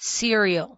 cereal.